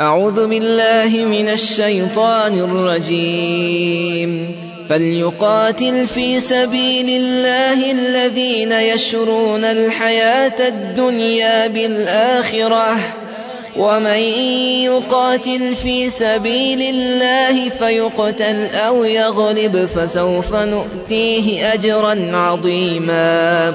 أعوذ بالله من الشيطان الرجيم. فليقاتل في سبيل الله الذين يشرون الحياة الدنيا بالآخرة. ومن يقاتل في سبيل الله فيقتل أو يغلب فسوف نؤتيه أجرا عظيما.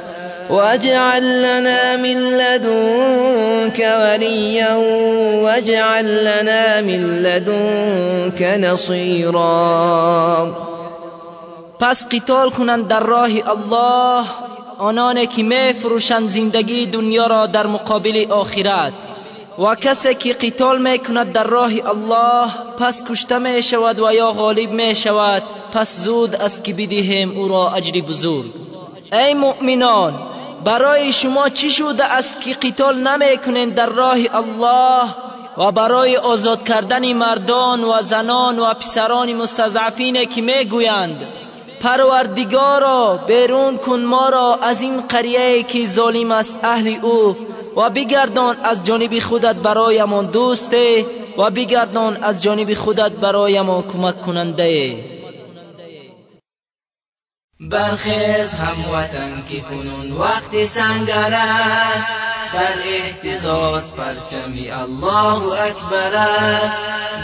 واجعل لنا من لدنك وليا واجعل لنا من لدنك نصيرا. پس قتال کنند در راه الله آنان که میفروشند زندگی دنیا را در مقابل آخرت. و کسی که قتال میکند در راه الله پس کشته می شود و یا غالب می شود پس زود است که بدهیم أو را اجر بزرگ. ای مؤمنان برای شما چی شده است که قتال نمی‌کنین در راه الله و برای آزاد کردن مردان و زنان و پسران مستضعفین که می‌گویند پروردگارا بیرون کن ما را از این قریه که ظالم است اهل او و بگردان از جانب خودت برایمان دوسته و بگردان از جانب خودت برایمان کمک کننده. برخیز هموطن که کنون وقت سنگر است در احتزاز پرچمی الله اکبر است.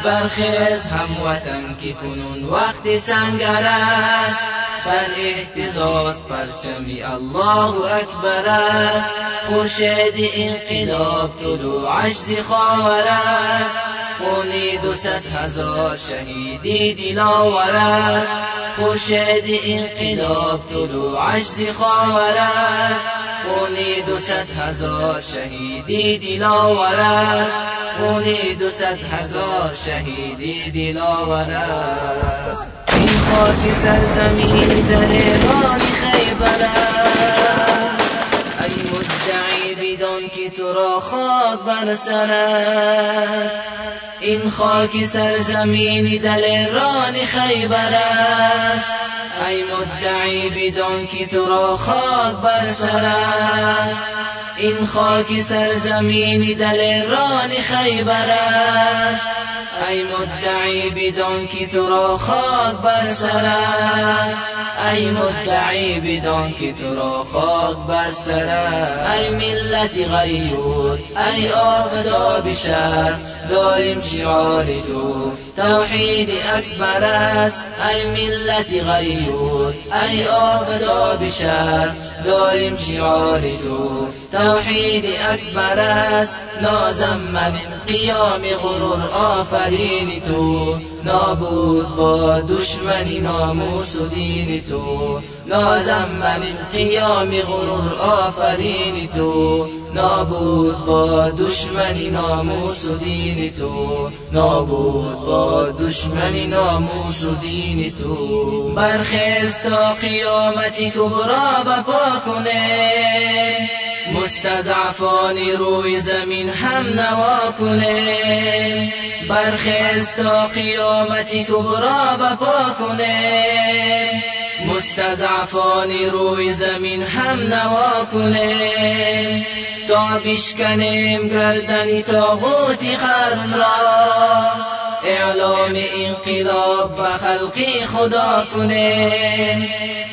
برخیز هموطن که کنون وقت سنگر است در احتزاز پرچمی الله اکبر است. خورشید انقلاب طلوع عجز خاور است. خونی دو هزار شهیدی دلاور است خورشید انقلاب طلوع عجز خاور است خونی دو هزار شهیدی دلاور است خونی دو هزار شهیدی دلاور است این خاک سرزمین در ایران خیبر است مدعی بدان که تو را خاک بر سر است این خاک سرزمین دل ایران خیبر است ای مدعی بدان که تو را خاک بر سر است این خاک سرزمین دل ایران خیبر است. ای مدعی بدان که تو را خاک بر سر است. ای مدعی بدان که تو را خاک بر سر است. ای ملت غیور ای آفدا بشر دائم شعار تو. توحید اکبر است. ای ملت غیور ای آفدا بشر دائم شعار تو. توحید اکبر است. نازم من قیام غرور. آفرین تو. نابود با دشمنی ناموس و دین تو. نازم من قیام غرور. آفرین تو. نابود با دشمنی ناموس و دین تو. نابود با دشمنی ناموس و دین تو. برخیز تا قیامتی کبرا بپا کنه. مستضعفانی روی زمین هم نوا کنه برخیز تا قیامتی کبرا بپا کنه. مستضعفانی روی زمین هم نوا کنه تا بشکنیم گردنی تاغوتی خرن را. اعلام انقلاب به خلقی خدا کنه.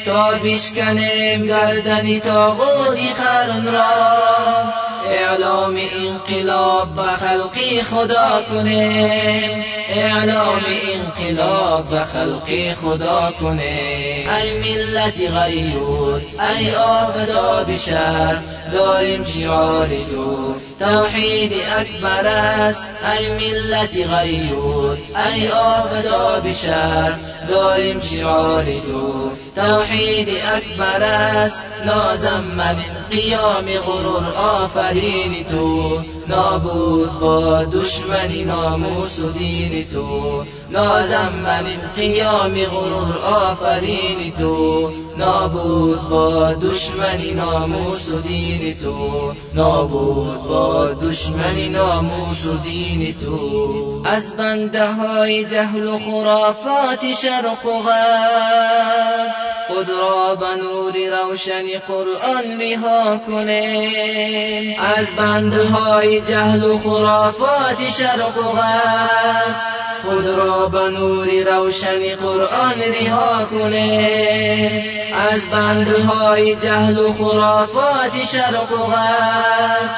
تا بشکنیم گردنی تاغوتی قرن را. اعلام انقلاب به خلقی خدا کنه. اعلام انقلاب به خلقی خدا کنه. ای ملت غیور ای آفدا بشر دائم شعار تو توحید اکبر است ای ملت غیور ای آفدا بشر دائم شعار تو توحید اکبر است نازم من قیام غرور آفرین تو. نابود با دشمنی ناموس و دین تو. نازم من قیام غرور آفرین تو. نابود با دشمنی ناموس و دین تو. نابود با دشمنی ناموس و دین تو. از بنده های جهل و خرافات شرق و غرب خود را به نور روشنی قرآن رها کنه. از بنده های جهل و خرافات شرق و غرب خود را به نور روشنی قرآن رها کنه. از بندهای جهل و خرافات شرق و غرب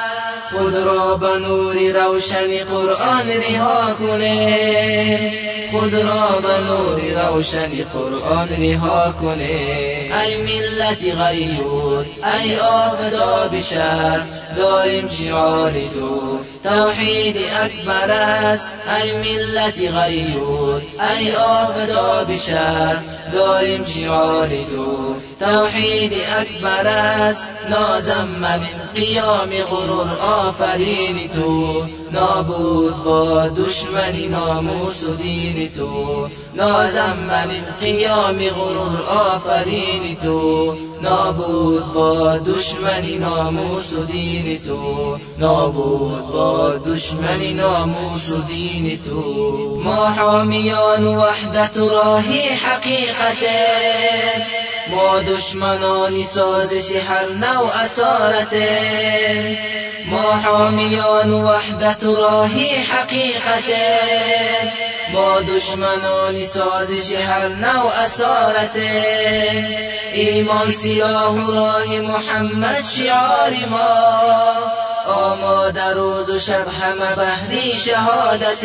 خود را به نور روشنی قرآن رها کنه. خود را به نور روشنی قرآن رها کنه. ای ملت غیور ای آفدا بشر دائم شعار تو. توحید اکبر است ای ملت غیور ای آفدا بشر دائم شعار تو. توحید اکبر است نازم من قیام غرور آفرین تو. نابود با دشمنی ناموس و دین تو. نازم من قیام غرور آفرین تو. نابود با دشمنی ناموس و دین تو. نابود با دشمنی ناموس و دین تو. ما حامیان وحدت راهی حقیقته. ما دشمنانی سازش هر نوع اسارته. ما حامیان وحدت راهی حقیقته. ما دشمنانی سازش هر نوع اسارته. ایمان سیاه راه محمد شعار ما. آماده روز و شب همه بهری شهادت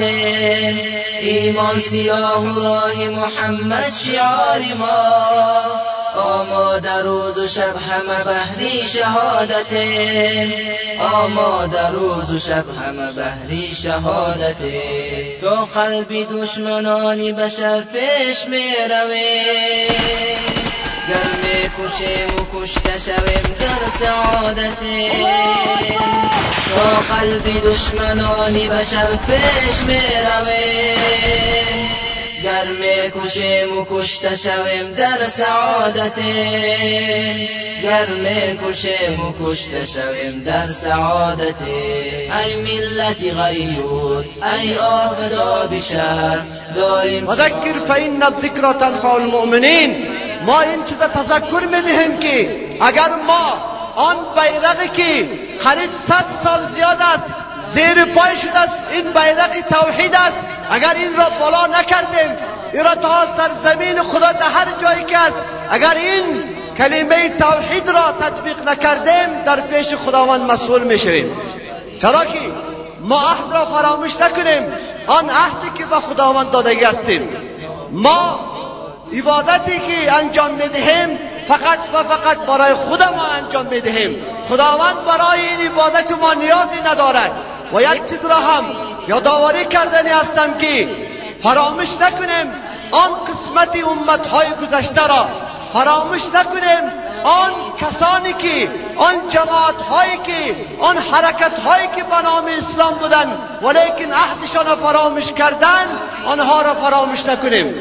ایمان سیاه راه محمد شعار ما. آماده روز و شب همه بهری شهادت. آماده روز و شب همه بهری شهادت. تو قلبی دشمنانی بشر پیش می روی گر می کشیم و کشته شویم در سعادت. تو قلبی دشمنانی بشر پیش می روی گر کشیم و کشته شویم در سعادت. گر کشیم و کشته شویم در سعادت. ای ملت غیور ای آفدا بشر دائم وذکر فإن الذکر تنفع المؤمنین. ما این چیز تذکر می‌دهیم که اگر ما آن بیرقی که قریب صد سال زیاد است زیر پای شده است این بیرق توحید است. اگر این را بالا نکردیم این را تا در زمین خدا در هر جایی که است. اگر این کلمه توحید را تطبیق نکردیم در پیش خداوند مسئول می‌شویم. چرا که ما عهد را فراموش نکنیم. آن عهدی که به خداوند داده هستیم. ما عبادتی که انجام می‌دهیم فقط و فقط برای خود ما انجام می‌دهیم. خداوند برای این عبادت ما نیازی ندارد. و یک چیز را هم یادآوری کردنی هستم که فراموش نکنیم آن قسمت امتهای گذشته را. فراموش نکنیم آن کسانی که آن جماعت هایی که آن حرکت هایی که به نام اسلام بودن ولیکن عهدشان را فراموش کردن آنها را فراموش نکنیم.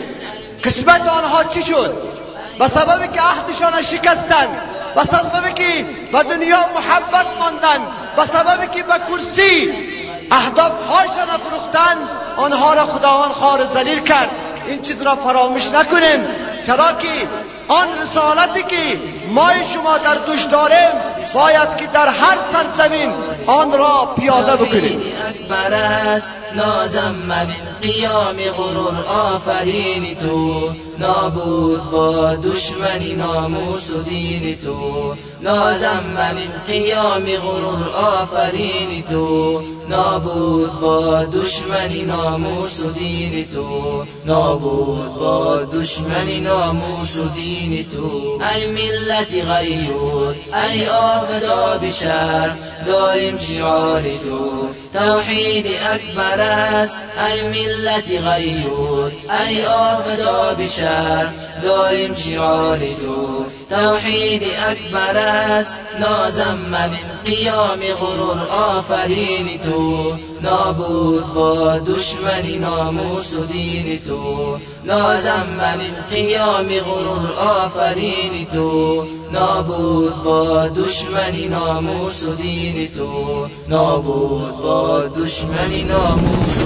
قسمت آنها چی شد؟ به سببی که عهدشان شکستن به سببی که به دنیا محبت ماندن به سببی که به کرسی اهداف هایشان فروختن آنها را خداوند خار زلیل کرد. این چیز را فراموش نکنیم. چرا که آن رسالتی که ما شما در دوش داریم باید که در هر سرزمین آن را پیاده بکنیم. اکبر است نازم من قیام غرور آفرین تو. نابود با دشمنی ناموس و دین تو. نازم من قیام غرور آفرین تو. نابود با دشمنی ناموس و دین تو. نابود با دشمنی ناموس و دین تو. ای ملت غیور ای آفدا بشر دائم شعار تو. توحید اکبر است ای ملت غیور ای آفدا بشر دائم شعار تو. توحید اکبر است. نازم من قیام غرور آفرین تو. نابود با دشمنی ناموس و دین تو. نازم من قیام غرور آفرین تو. نابود با دشمنی ناموس و دین تو. نابود با دشمنی ناموس